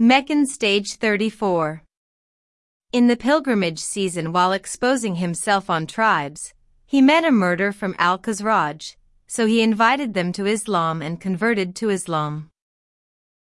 Meccan Stage 34 In the pilgrimage season while exposing himself on tribes, he met a murder from Al-Khazraj, so he invited them to Islam and converted to Islam.